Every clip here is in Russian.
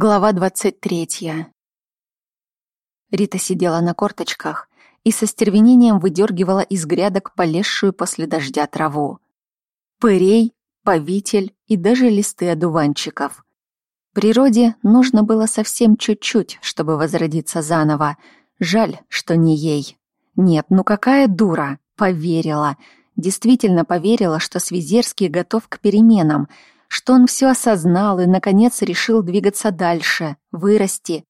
Глава двадцать третья. Рита сидела на корточках и со стервенением выдергивала из грядок полезшую после дождя траву. Пырей, повитель и даже листы одуванчиков. Природе нужно было совсем чуть-чуть, чтобы возродиться заново. Жаль, что не ей. Нет, ну какая дура! Поверила. Действительно поверила, что Свизерский готов к переменам — что он все осознал и, наконец, решил двигаться дальше, вырасти.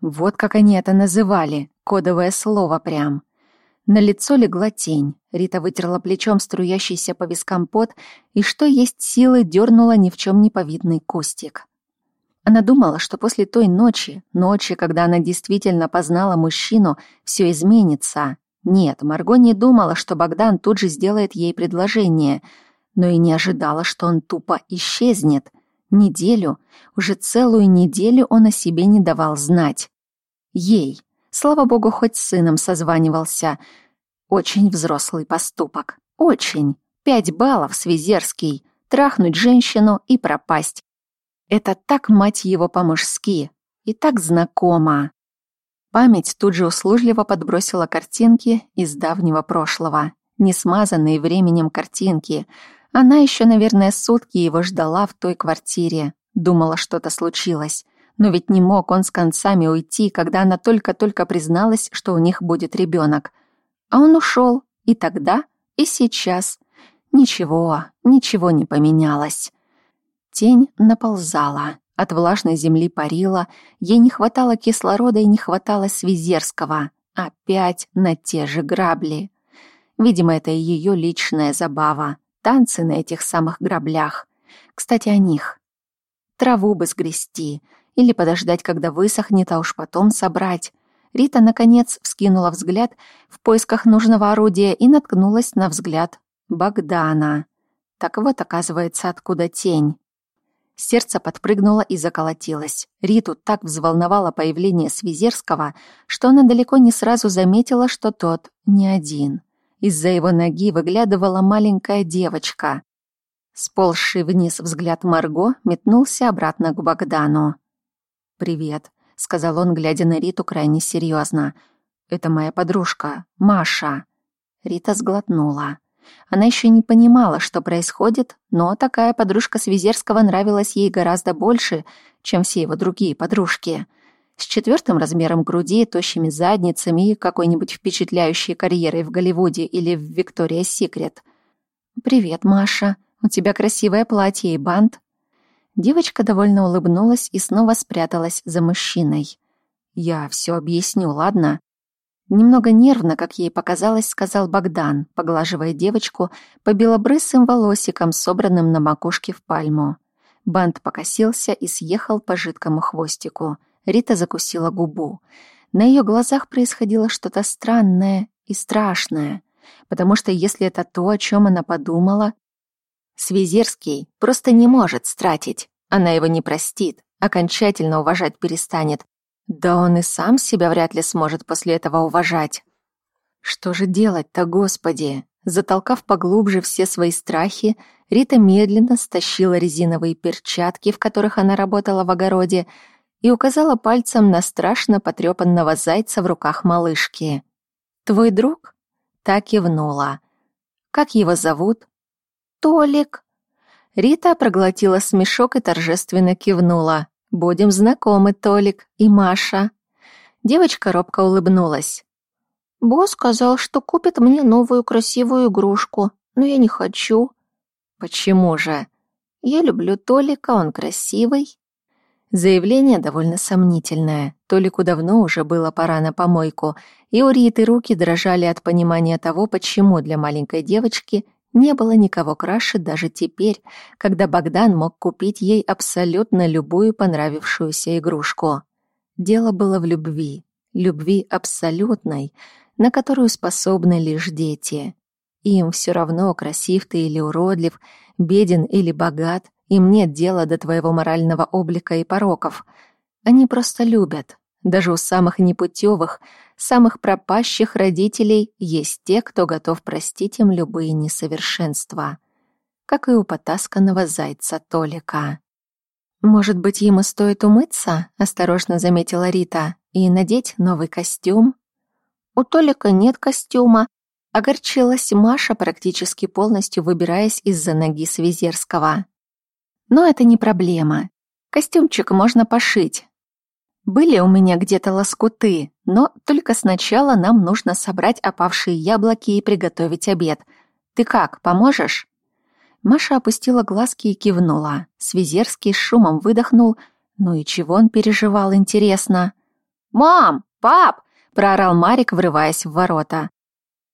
Вот как они это называли, кодовое слово прям. На лицо легла тень. Рита вытерла плечом струящийся по вискам пот и, что есть силы, дернула ни в чем не повидный кустик. Она думала, что после той ночи, ночи, когда она действительно познала мужчину, все изменится. Нет, Марго не думала, что Богдан тут же сделает ей предложение — но и не ожидала, что он тупо исчезнет. Неделю, уже целую неделю он о себе не давал знать. Ей, слава богу, хоть с сыном созванивался. Очень взрослый поступок. Очень. Пять баллов, Свизерский. Трахнуть женщину и пропасть. Это так, мать его, по-мужски. И так знакомо. Память тут же услужливо подбросила картинки из давнего прошлого. Не смазанные временем картинки — она еще, наверное, сутки его ждала в той квартире. Думала, что-то случилось. Но ведь не мог он с концами уйти, когда она только-только призналась, что у них будет ребенок. А он ушел. И тогда, и сейчас. Ничего, ничего не поменялось. Тень наползала. От влажной земли парила. Ей не хватало кислорода и не хватало Свизерского. Опять на те же грабли. Видимо, это ее личная забава танцы на этих самых граблях. Кстати, о них. Траву бы сгрести, или подождать, когда высохнет, а уж потом собрать. Рита, наконец, вскинула взгляд в поисках нужного орудия и наткнулась на взгляд Богдана. Так вот, оказывается, откуда тень. Сердце подпрыгнуло и заколотилось. Риту так взволновало появление Свизерского, что она далеко не сразу заметила, что тот не один. Из-за его ноги выглядывала маленькая девочка. Сползший вниз взгляд Марго метнулся обратно к Богдану. «Привет», — сказал он, глядя на Риту крайне серьезно. «Это моя подружка, Маша». Рита сглотнула. Она еще не понимала, что происходит, но такая подружка Свизерского нравилась ей гораздо больше, чем все его другие подружки — с четвертым размером груди, тощими задницами и какой-нибудь впечатляющей карьерой в Голливуде или в Виктория Секрет. «Привет, Маша. У тебя красивое платье и бант». Девочка довольно улыбнулась и снова спряталась за мужчиной. «Я все объясню, ладно?» Немного нервно, как ей показалось, сказал Богдан, поглаживая девочку по белобрысым волосикам, собранным на макушке в пальму. Бант покосился и съехал по жидкому хвостику — Рита закусила губу. На ее глазах происходило что-то странное и страшное, потому что если это то, о чем она подумала, Свизерский просто не может стратить. Она его не простит, окончательно уважать перестанет. Да он и сам себя вряд ли сможет после этого уважать. Что же делать-то, Господи? Затолкав поглубже все свои страхи, Рита медленно стащила резиновые перчатки, в которых она работала в огороде, и указала пальцем на страшно потрепанного зайца в руках малышки. «Твой друг?» Так кивнула. «Как его зовут?» «Толик». Рита проглотила смешок и торжественно кивнула. «Будем знакомы, Толик и Маша». Девочка робко улыбнулась. «Босс сказал, что купит мне новую красивую игрушку, но я не хочу». «Почему же?» «Я люблю Толика, он красивый». Заявление довольно сомнительное. Толику давно уже было пора на помойку, и у Риты руки дрожали от понимания того, почему для маленькой девочки не было никого краше даже теперь, когда Богдан мог купить ей абсолютно любую понравившуюся игрушку. Дело было в любви, любви абсолютной, на которую способны лишь дети. Им все равно, красив ты или уродлив, беден или богат — им нет дела до твоего морального облика и пороков. Они просто любят. Даже у самых непутевых, самых пропащих родителей есть те, кто готов простить им любые несовершенства. Как и у потасканного зайца Толика. «Может быть, ему стоит умыться?» — осторожно заметила Рита. «И надеть новый костюм?» «У Толика нет костюма», — огорчилась Маша, практически полностью выбираясь из-за ноги Свизерского. «Но это не проблема. Костюмчик можно пошить. Были у меня где-то лоскуты, но только сначала нам нужно собрать опавшие яблоки и приготовить обед. Ты как, поможешь?» Маша опустила глазки и кивнула. Свизерский с шумом выдохнул. Ну и чего он переживал, интересно? «Мам! Пап!» — проорал Марик, врываясь в ворота.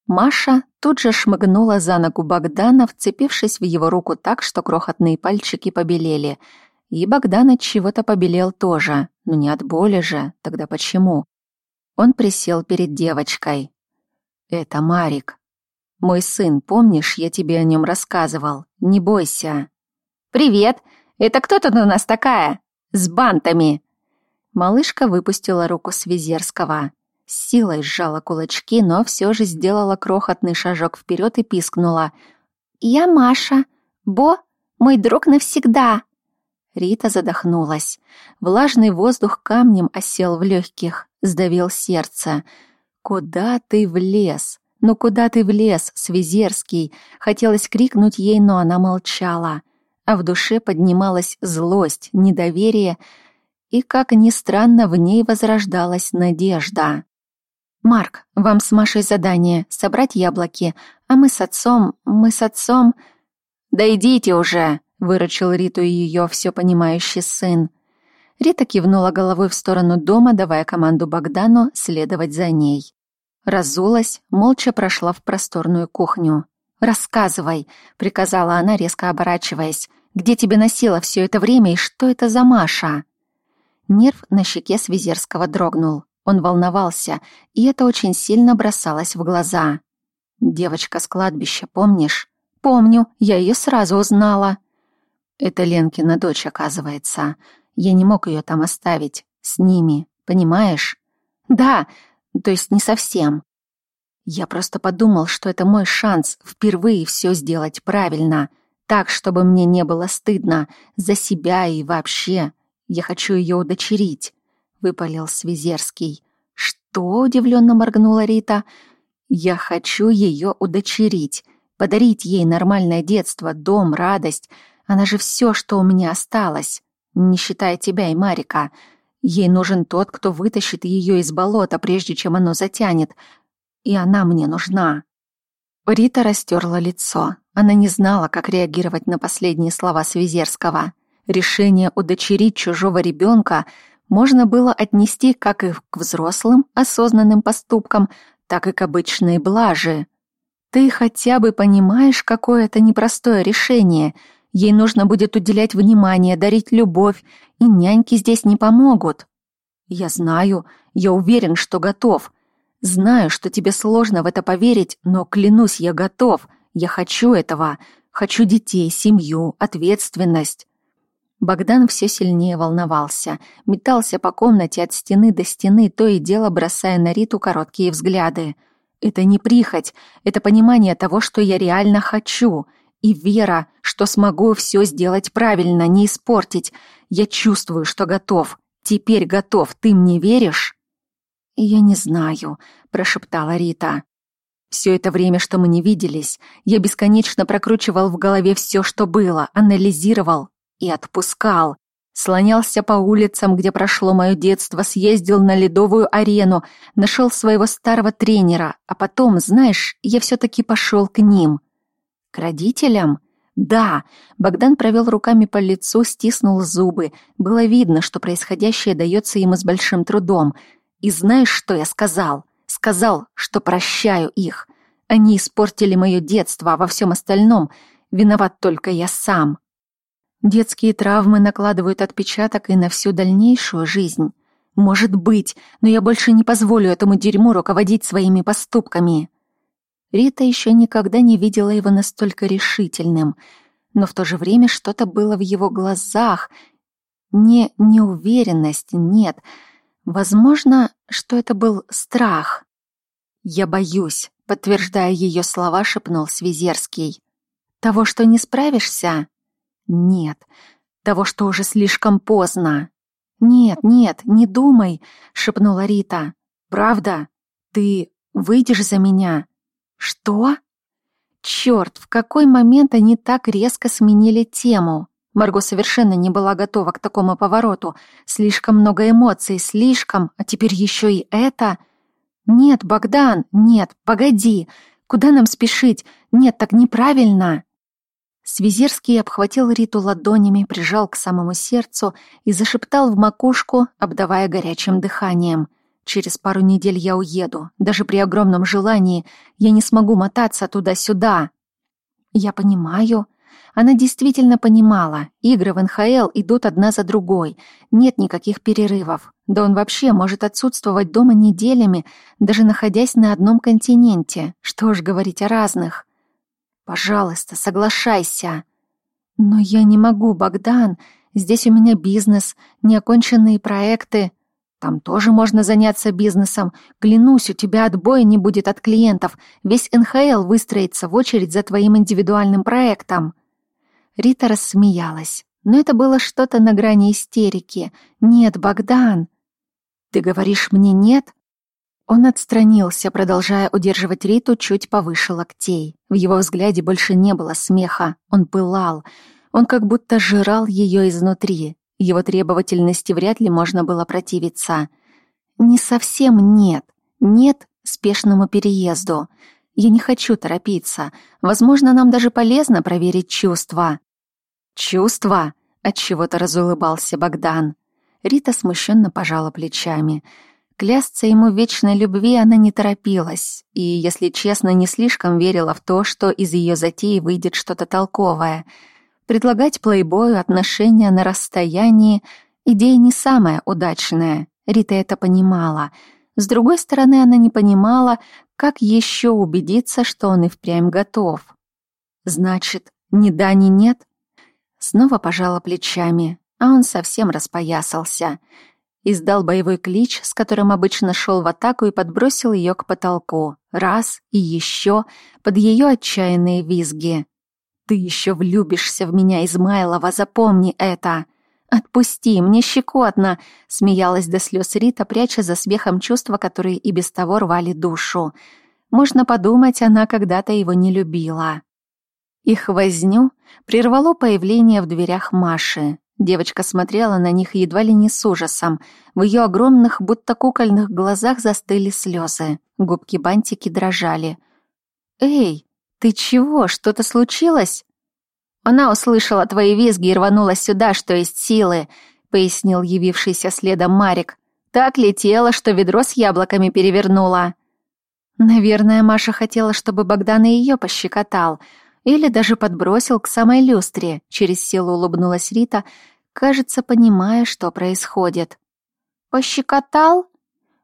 Маша тут же шмыгнула за ногу Богдана, вцепившись в его руку так, что крохотные пальчики побелели. И Богдан от чего-то побелел тоже. Но не от боли же. Тогда почему? Он присел перед девочкой. «Это Марик. Мой сын, помнишь, я тебе о нем рассказывал? Не бойся. Привет. Это кто тут у нас такая? С бантами. Малышка выпустила руку Свизерского. Силой сжала кулачки, но все же сделала крохотный шажок вперед и пискнула. «Я Маша. Бо, мой друг навсегда!» Рита задохнулась. Влажный воздух камнем осел в легких, сдавил сердце. «Куда ты влез?» «Ну куда ты влез, Свизерский?» Хотелось крикнуть ей, но она молчала. А в душе поднималась злость, недоверие, и, как ни странно, в ней возрождалась надежда. «Марк, вам с Машей задание — собрать яблоки, а мы с отцом, мы с отцом...» «Да идите уже!» — выручил Риту и ее все понимающий сын. Рита кивнула головой в сторону дома, давая команду Богдану следовать за ней. Разулась, молча прошла в просторную кухню. «Рассказывай», — приказала она, резко оборачиваясь. «Где тебе носила все это время и что это за Маша?» Нерв на щеке Свизерского дрогнул. Он волновался, и это очень сильно бросалось в глаза. «Девочка с кладбища, помнишь?» «Помню, я ее сразу узнала». «Это Ленкина дочь, оказывается. Я не мог ее там оставить. С ними, понимаешь?» «Да, то есть не совсем. Я просто подумал, что это мой шанс впервые все сделать правильно, так, чтобы мне не было стыдно за себя и вообще. Я хочу ее удочерить, выпалил Свизерский. Что? удивленно моргнула Рита. Я хочу ее удочерить, подарить ей нормальное детство, дом, радость. Она же все, что у меня осталось, не считая тебя и Марика. Ей нужен тот, кто вытащит ее из болота, прежде чем оно затянет. И она мне нужна. Рита растерла лицо. Она не знала, как реагировать на последние слова Свизерского. Решение удочерить чужого ребенка можно было отнести как и к взрослым осознанным поступкам, так и к обычной блаже. Ты хотя бы понимаешь, какое это непростое решение — Ей нужно будет уделять внимание, дарить любовь, и няньки здесь не помогут. Я знаю, я уверен, что готов. Знаю, что тебе сложно в это поверить, но клянусь, я готов. Я хочу этого. Хочу детей, семью, ответственность. Богдан все сильнее волновался, метался по комнате от стены до стены, то и дело бросая на Риту короткие взгляды. Это не прихоть, это понимание того, что я реально хочу — и вера, что смогу все сделать правильно, не испортить. Я чувствую, что готов. Теперь готов. Ты мне веришь? Я не знаю, прошептала Рита. Все это время, что мы не виделись, я бесконечно прокручивал в голове все, что было, анализировал и отпускал. Слонялся по улицам, где прошло мое детство, съездил на ледовую арену, нашел своего старого тренера, а потом, знаешь, я все-таки пошел к ним. К родителям? Да. Богдан провел руками по лицу, стиснул зубы. Было видно, что происходящее дается ему с большим трудом. И знаешь, что я сказал? Сказал, что прощаю их. Они испортили мое детство, а во всем остальном виноват только я сам. Детские травмы накладывают отпечаток и на всю дальнейшую жизнь. Может быть, но я больше не позволю этому дерьму руководить своими поступками. Рита еще никогда не видела его настолько решительным, но в то же время что-то было в его глазах. Не неуверенность, нет. Возможно, что это был страх. «Я боюсь», — подтверждая ее слова, шепнул Свизерский. «Того, что не справишься?» «Нет, того, что уже слишком поздно. «Нет, нет, не думай», — шепнула Рита. «Правда? Ты выйдешь за меня?» «Что?» Черт, в какой момент они так резко сменили тему? Марго совершенно не была готова к такому повороту. Слишком много эмоций, слишком, а теперь еще и это. «Нет, Богдан, нет, погоди. Куда нам спешить? Нет, так неправильно!» Свизерский обхватил Риту ладонями, прижал к самому сердцу и зашептал в макушку, обдавая горячим дыханием. «Через пару недель я уеду. Даже при огромном желании я не смогу мотаться туда-сюда». «Я понимаю». Она действительно понимала, игры в НХЛ идут одна за другой, нет никаких перерывов. Да он вообще может отсутствовать дома неделями, даже находясь на одном континенте. Что ж говорить о разных. Пожалуйста, соглашайся. Но я не могу, Богдан. Здесь у меня бизнес, неоконченные проекты. Там тоже можно заняться бизнесом. Клянусь, у тебя отбоя не будет от клиентов. Весь НХЛ выстроится в очередь за твоим индивидуальным проектом. Рита рассмеялась. Но это было что-то на грани истерики. Нет, Богдан. Ты говоришь мне нет? Он отстранился, продолжая удерживать Риту чуть повыше локтей. В его взгляде больше не было смеха, он пылал. Он как будто жрал ее изнутри. Его требовательности вряд ли можно было противиться. «Не совсем нет. Нет спешному переезду. Я не хочу торопиться. Возможно, нам даже полезно проверить чувства». «Чувства?» — отчего-то разулыбался Богдан. Рита смущенно пожала плечами — Клясться ему вечной любви она не торопилась, и, если честно, не слишком верила в то, что из ее затеи выйдет что-то толковое. Предлагать плейбою отношения на расстоянии — идея не самая удачная, Рита это понимала. С другой стороны, она не понимала, как еще убедиться, что он и впрямь готов. Значит, ни да, ни нет? Снова пожала плечами, а он совсем распоясался — издал боевой клич, с которым обычно шел в атаку и подбросил ее к потолку. Раз и еще под ее отчаянные визги. «Ты еще влюбишься в меня, Измайлова, запомни это!» «Отпусти, мне щекотно!» — смеялась до слез Рита, пряча за смехом чувства, которые и без того рвали душу. Можно подумать, она когда-то его не любила. Их возню прервало появление в дверях Маши. Девочка смотрела на них едва ли не с ужасом. В ее огромных, будто кукольных глазах застыли слезы. Губки-бантики дрожали. «Эй, ты чего? Что-то случилось?» «Она услышала твои визги и рванулась сюда, что есть силы», — пояснил явившийся следом Марик. «Так летела, что ведро с яблоками перевернула». Наверное, Маша хотела, чтобы Богдан и ее пощекотал — или даже подбросил к самой люстре. Через силу улыбнулась Рита, кажется, понимая, что происходит. «Пощекотал?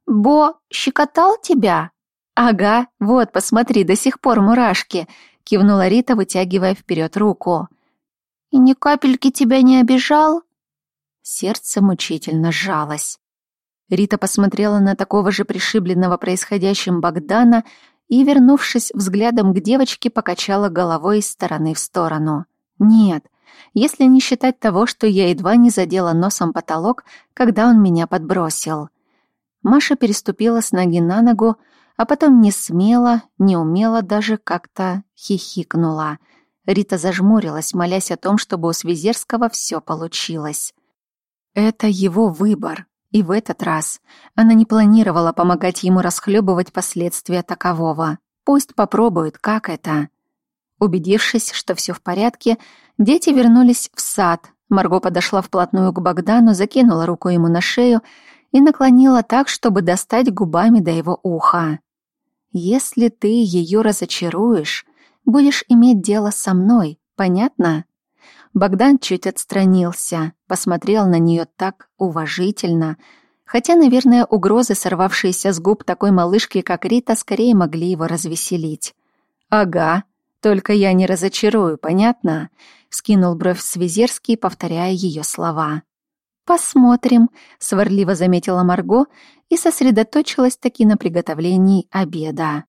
Бо, щекотал тебя?» «Ага, вот, посмотри, до сих пор мурашки», — кивнула Рита, вытягивая вперед руку. «И ни капельки тебя не обижал?» Сердце мучительно сжалось. Рита посмотрела на такого же пришибленного происходящим Богдана и, вернувшись взглядом к девочке, покачала головой из стороны в сторону. «Нет, если не считать того, что я едва не задела носом потолок, когда он меня подбросил». Маша переступила с ноги на ногу, а потом не смело, не умело даже как-то хихикнула. Рита зажмурилась, молясь о том, чтобы у Свизерского все получилось. Это его выбор, и в этот раз она не планировала помогать ему расхлебывать последствия такового. Пусть попробует, как это. Убедившись, что все в порядке, дети вернулись в сад. Марго подошла вплотную к Богдану, закинула руку ему на шею и наклонила так, чтобы достать губами до его уха. «Если ты ее разочаруешь, будешь иметь дело со мной, понятно?» Богдан чуть отстранился, посмотрел на нее так уважительно, хотя, наверное, угрозы, сорвавшиеся с губ такой малышки, как Рита, скорее могли его развеселить. «Ага, только я не разочарую, понятно?» — скинул бровь Свизерский, повторяя ее слова. «Посмотрим», — сварливо заметила Марго и сосредоточилась таки на приготовлении обеда.